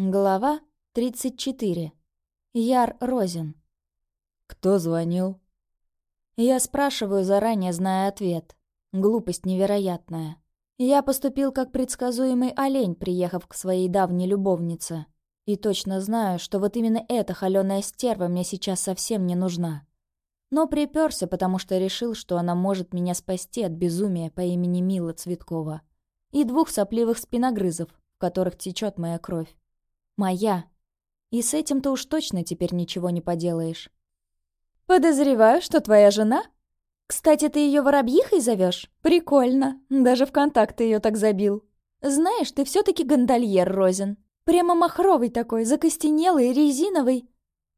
Глава 34. Яр Розин. «Кто звонил?» Я спрашиваю, заранее зная ответ. Глупость невероятная. Я поступил как предсказуемый олень, приехав к своей давней любовнице. И точно знаю, что вот именно эта холёная стерва мне сейчас совсем не нужна. Но приперся, потому что решил, что она может меня спасти от безумия по имени Мила Цветкова. И двух сопливых спиногрызов, в которых течет моя кровь. Моя. И с этим-то уж точно теперь ничего не поделаешь. «Подозреваю, что твоя жена? Кстати, ты ее воробьихой зовешь? Прикольно. Даже в контакты ее так забил. Знаешь, ты все таки гондольер, Розин. Прямо махровый такой, закостенелый, резиновый».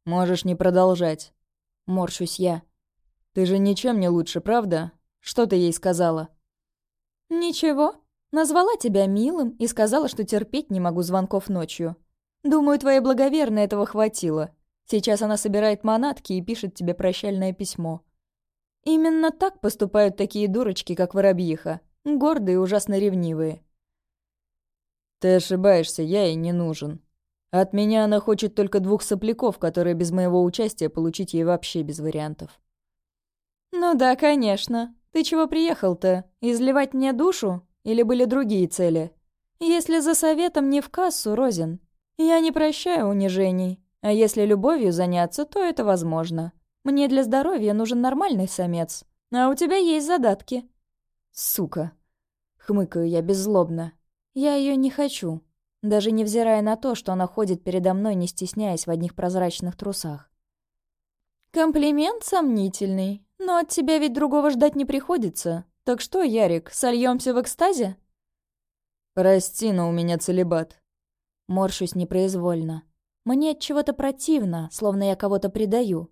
«Можешь не продолжать». Морщусь я. «Ты же ничем не лучше, правда? Что ты ей сказала?» «Ничего. Назвала тебя милым и сказала, что терпеть не могу звонков ночью. Думаю, твоей благоверной этого хватило. Сейчас она собирает манатки и пишет тебе прощальное письмо. Именно так поступают такие дурочки, как Воробьиха. Гордые и ужасно ревнивые. Ты ошибаешься, я ей не нужен. От меня она хочет только двух сопляков, которые без моего участия получить ей вообще без вариантов. Ну да, конечно. Ты чего приехал-то? Изливать мне душу? Или были другие цели? Если за советом не в кассу, Розин, я не прощаю унижений, а если любовью заняться, то это возможно. Мне для здоровья нужен нормальный самец, а у тебя есть задатки». «Сука!» — хмыкаю я беззлобно. «Я ее не хочу, даже невзирая на то, что она ходит передо мной, не стесняясь в одних прозрачных трусах». «Комплимент сомнительный, но от тебя ведь другого ждать не приходится. Так что, Ярик, сольемся в экстазе?» «Прости, но у меня целебат. Морщусь непроизвольно. Мне от чего-то противно, словно я кого-то предаю.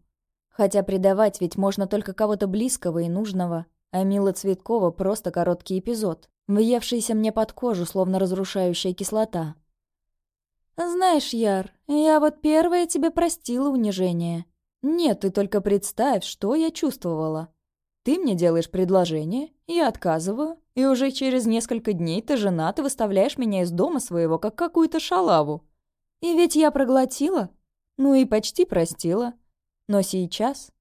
Хотя предавать ведь можно только кого-то близкого и нужного. А Мила Цветкова просто короткий эпизод, въевшийся мне под кожу, словно разрушающая кислота. «Знаешь, Яр, я вот первая тебе простила унижение. Нет, ты только представь, что я чувствовала. Ты мне делаешь предложение, я отказываю, и уже через несколько дней ты женат и выставляешь меня из дома своего, как какую-то шалаву. И ведь я проглотила. Ну и почти простила. Но сейчас...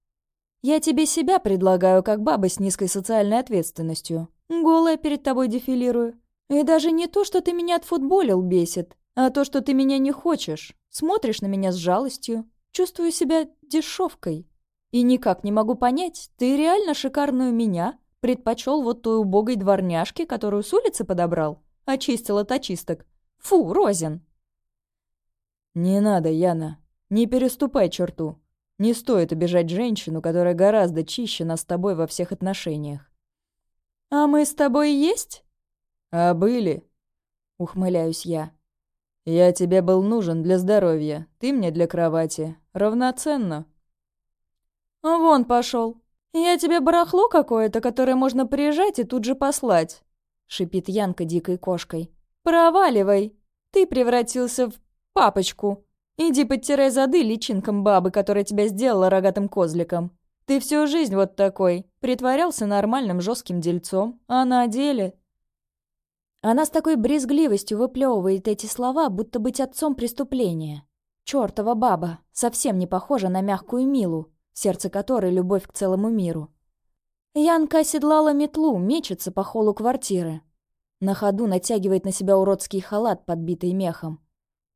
Я тебе себя предлагаю, как баба с низкой социальной ответственностью. Голая перед тобой дефилирую. И даже не то, что ты меня отфутболил, бесит, а то, что ты меня не хочешь. Смотришь на меня с жалостью. Чувствую себя дешевкой. И никак не могу понять, ты реально шикарную меня Предпочел вот той убогой дворняжке, которую с улицы подобрал? Очистил от очисток. Фу, Розин!» «Не надо, Яна. Не переступай черту. Не стоит обижать женщину, которая гораздо чище нас с тобой во всех отношениях». «А мы с тобой есть?» «А были?» — ухмыляюсь я. «Я тебе был нужен для здоровья, ты мне для кровати. Равноценно». «Вон пошел. «Я тебе барахло какое-то, которое можно приезжать и тут же послать», — шипит Янка дикой кошкой. «Проваливай! Ты превратился в папочку. Иди подтирай зады личинком бабы, которая тебя сделала рогатым козликом. Ты всю жизнь вот такой, притворялся нормальным жестким дельцом, а на деле...» Она с такой брезгливостью выплевывает эти слова, будто быть отцом преступления. Чёртова баба, совсем не похожа на мягкую Милу, сердце которой — любовь к целому миру. Янка оседлала метлу, мечется по холу квартиры. На ходу натягивает на себя уродский халат, подбитый мехом.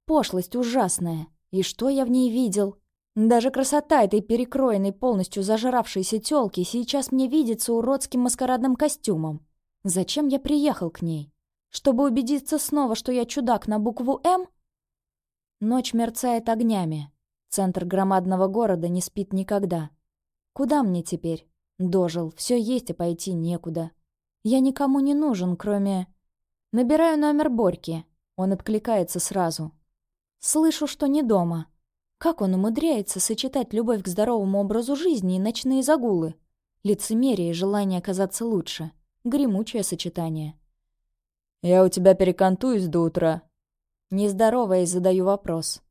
Пошлость ужасная. И что я в ней видел? Даже красота этой перекроенной, полностью зажравшейся тёлки сейчас мне видится уродским маскарадным костюмом. Зачем я приехал к ней? Чтобы убедиться снова, что я чудак на букву «М»? Ночь мерцает огнями. Центр громадного города не спит никогда. Куда мне теперь? Дожил, все есть, и пойти некуда. Я никому не нужен, кроме... Набираю номер Борьки. Он откликается сразу. Слышу, что не дома. Как он умудряется сочетать любовь к здоровому образу жизни и ночные загулы? Лицемерие и желание казаться лучше. Гремучее сочетание. «Я у тебя перекантуюсь до утра». Нездороваясь, задаю вопрос.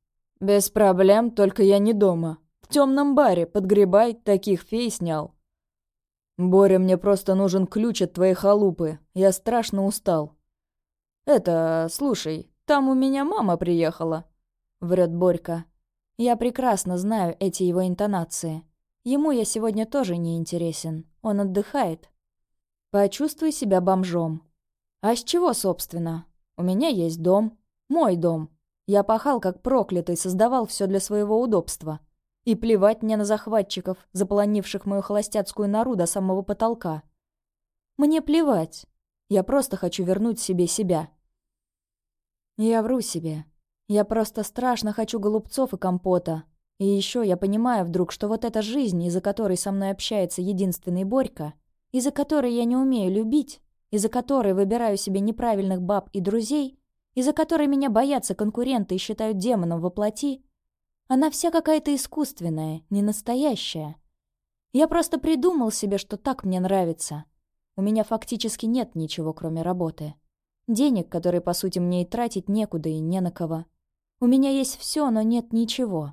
«Без проблем, только я не дома. В темном баре, подгребай, таких фей снял». «Боря, мне просто нужен ключ от твоей халупы. Я страшно устал». «Это, слушай, там у меня мама приехала. — врет Борька. Я прекрасно знаю эти его интонации. Ему я сегодня тоже не интересен. Он отдыхает. Почувствуй себя бомжом. А с чего, собственно? У меня есть дом. Мой дом. Я пахал как проклятый, создавал все для своего удобства. И плевать мне на захватчиков, заполонивших мою холостяцкую нору до самого потолка. Мне плевать. Я просто хочу вернуть себе себя. Я вру себе. Я просто страшно хочу голубцов и компота. И еще я понимаю вдруг, что вот эта жизнь, из-за которой со мной общается единственный Борька, из-за которой я не умею любить, из-за которой выбираю себе неправильных баб и друзей, из-за которой меня боятся конкуренты и считают демоном во плоти, она вся какая-то искусственная, не настоящая. Я просто придумал себе, что так мне нравится. У меня фактически нет ничего, кроме работы. Денег, которые, по сути, мне и тратить некуда и не на кого. У меня есть все, но нет ничего.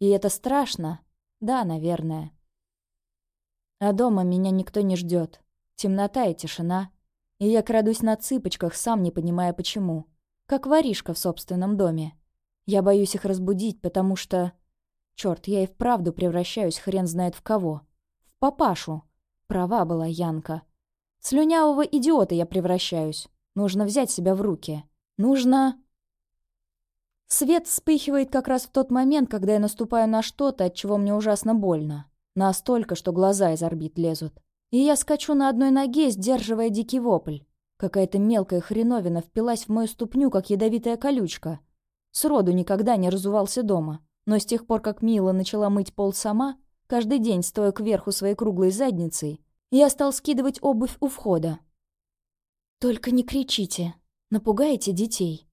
И это страшно? Да, наверное. А дома меня никто не ждет. Темнота и тишина. И я крадусь на цыпочках, сам не понимая почему. Как воришка в собственном доме. Я боюсь их разбудить, потому что... Черт, я и вправду превращаюсь хрен знает в кого. В папашу. Права была Янка. Слюнявого идиота я превращаюсь. Нужно взять себя в руки. Нужно... Свет вспыхивает как раз в тот момент, когда я наступаю на что-то, от чего мне ужасно больно. Настолько, что глаза из орбит лезут. И я скачу на одной ноге, сдерживая дикий вопль. Какая-то мелкая хреновина впилась в мою ступню, как ядовитая колючка. Сроду никогда не разувался дома. Но с тех пор, как Мила начала мыть пол сама, каждый день, стоя кверху своей круглой задницей, я стал скидывать обувь у входа. «Только не кричите. Напугаете детей».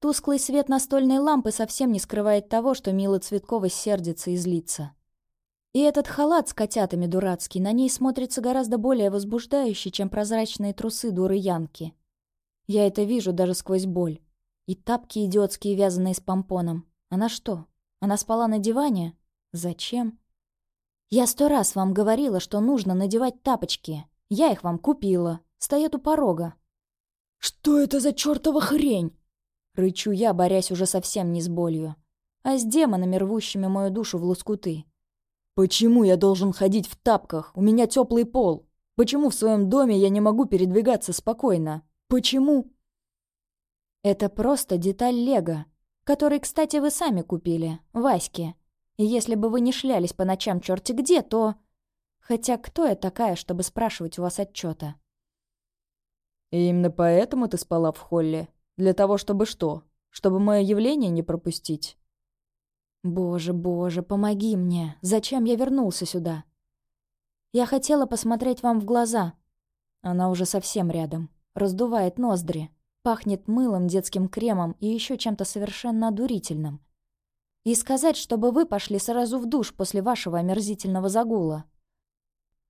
Тусклый свет настольной лампы совсем не скрывает того, что Мила Цветкова сердится и злится. И этот халат с котятами дурацкий на ней смотрится гораздо более возбуждающе, чем прозрачные трусы дуры Янки. Я это вижу даже сквозь боль. И тапки идиотские, вязаные с помпоном. Она что? Она спала на диване? Зачем? Я сто раз вам говорила, что нужно надевать тапочки. Я их вам купила. Стоят у порога. «Что это за чертова хрень?» Рычу я, борясь уже совсем не с болью, а с демонами, рвущими мою душу в лоскуты. «Почему я должен ходить в тапках? У меня теплый пол. Почему в своем доме я не могу передвигаться спокойно? Почему?» «Это просто деталь Лего, который, кстати, вы сами купили, Ваське. И если бы вы не шлялись по ночам черти где, то... Хотя кто я такая, чтобы спрашивать у вас отчета? «И именно поэтому ты спала в холле?» Для того, чтобы что? Чтобы мое явление не пропустить? Боже, боже, помоги мне. Зачем я вернулся сюда? Я хотела посмотреть вам в глаза. Она уже совсем рядом. Раздувает ноздри. Пахнет мылом, детским кремом и еще чем-то совершенно одурительным. И сказать, чтобы вы пошли сразу в душ после вашего омерзительного загула.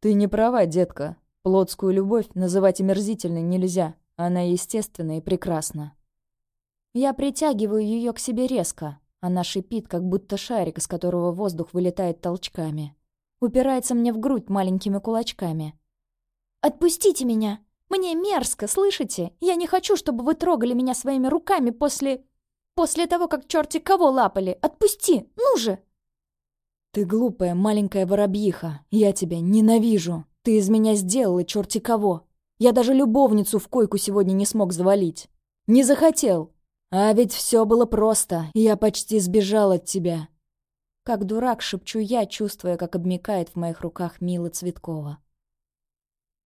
Ты не права, детка. Плотскую любовь называть омерзительной нельзя. Она естественна и прекрасна. Я притягиваю ее к себе резко. Она шипит, как будто шарик, из которого воздух вылетает толчками. Упирается мне в грудь маленькими кулачками. «Отпустите меня! Мне мерзко, слышите? Я не хочу, чтобы вы трогали меня своими руками после... После того, как черти кого лапали. Отпусти! Ну же!» «Ты глупая маленькая воробьиха. Я тебя ненавижу. Ты из меня сделала черти кого. Я даже любовницу в койку сегодня не смог завалить. Не захотел. А ведь все было просто, я почти сбежал от тебя. Как дурак шепчу я, чувствуя, как обмикает в моих руках Мила Цветкова.